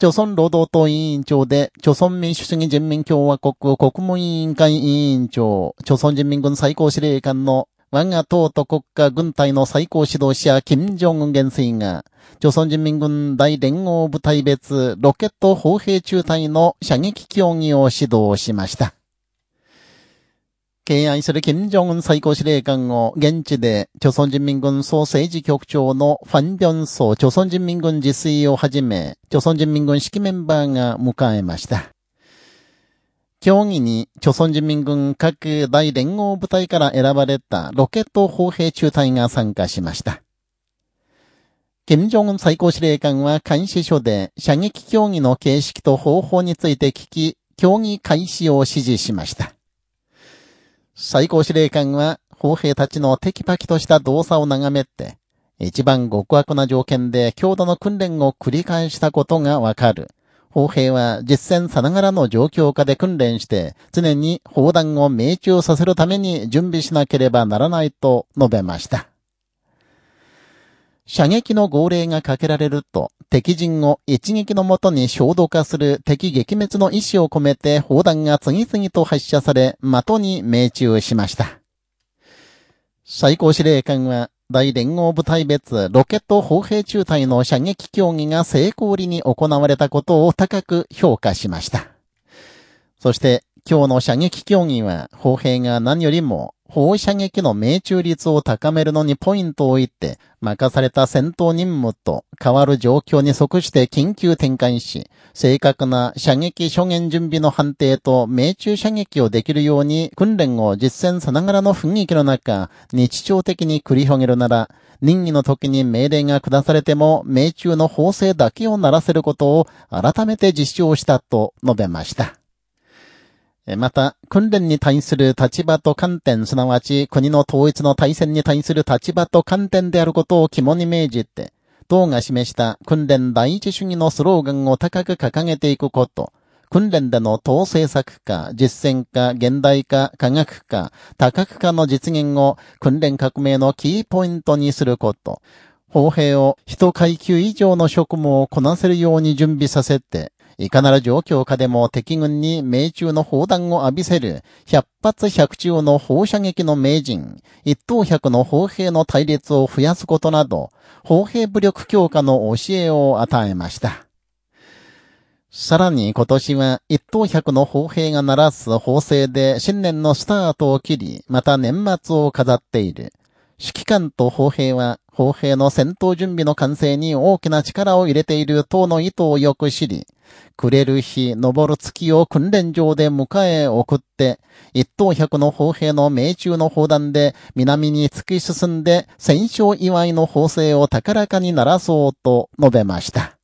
朝鮮労働党委員長で、朝鮮民主主義人民共和国国務委員会委員長、朝鮮人民軍最高司令官の我が党と国家軍隊の最高指導者、金正恩元帥が、朝鮮人民軍大連合部隊別ロケット砲兵中隊の射撃競技を指導しました。敬愛する金正恩最高司令官を現地で、朝鮮人民軍総政治局長のファン・ビョンソ朝鮮人民軍自炊をはじめ、朝鮮人民軍指揮メンバーが迎えました。競技に、朝鮮人民軍各大連合部隊から選ばれたロケット砲兵中隊が参加しました。金正恩最高司令官は監視所で射撃競技の形式と方法について聞き、競技開始を指示しました。最高司令官は、砲兵たちのテキパキとした動作を眺めて、一番極悪な条件で強度の訓練を繰り返したことがわかる。砲兵は実戦さながらの状況下で訓練して、常に砲弾を命中させるために準備しなければならないと述べました。射撃の号令がかけられると、敵陣を一撃のもとに衝動化する敵撃滅の意志を込めて砲弾が次々と発射され、的に命中しました。最高司令官は、大連合部隊別ロケット砲兵中隊の射撃競技が成功裏に行われたことを高く評価しました。そして、今日の射撃競技は、砲兵が何よりも放射撃の命中率を高めるのにポイントを置いて、任された戦闘任務と変わる状況に即して緊急展開し、正確な射撃初言準備の判定と命中射撃をできるように訓練を実践さながらの雰囲気の中、日常的に繰り広げるなら、任意の時に命令が下されても命中の法制だけを鳴らせることを改めて実証したと述べました。また、訓練に対する立場と観点、すなわち国の統一の対戦に対する立場と観点であることを肝に銘じて、党が示した訓練第一主義のスローガンを高く掲げていくこと、訓練での党政策化、実践化、現代化、科学化、多角化の実現を訓練革命のキーポイントにすること、砲兵を一階級以上の職務をこなせるように準備させて、いかなる状況下でも敵軍に命中の砲弾を浴びせる、百発百中の放射撃の名人、一等百の砲兵の対立を増やすことなど、砲兵武力強化の教えを与えました。さらに今年は一等百の砲兵が鳴らす砲声で新年のスタートを切り、また年末を飾っている。指揮官と砲兵は、砲兵の戦闘準備の完成に大きな力を入れている党の意図をよく知り、暮れる日、昇る月を訓練場で迎え送って、一等百の砲兵の命中の砲弾で南に突き進んで戦勝祝いの砲声を高らかに鳴らそうと述べました。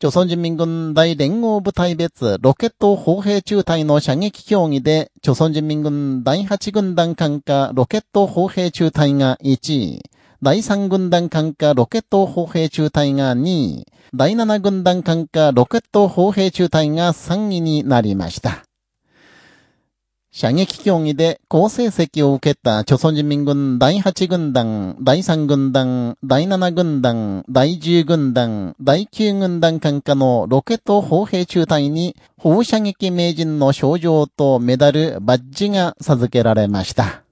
朝鮮人民軍大連合部隊別ロケット砲兵中隊の射撃競技で、朝鮮人民軍第8軍団艦下ロケット砲兵中隊が1位、第3軍団艦下ロケット砲兵中隊が2位、第7軍団艦下ロケット砲兵中隊が3位になりました。射撃競技で好成績を受けた朝鮮人民軍第8軍団、第3軍団、第7軍団、第10軍団、第9軍団艦下のロケット砲兵中隊に放射撃名人の賞状とメダル、バッジが授けられました。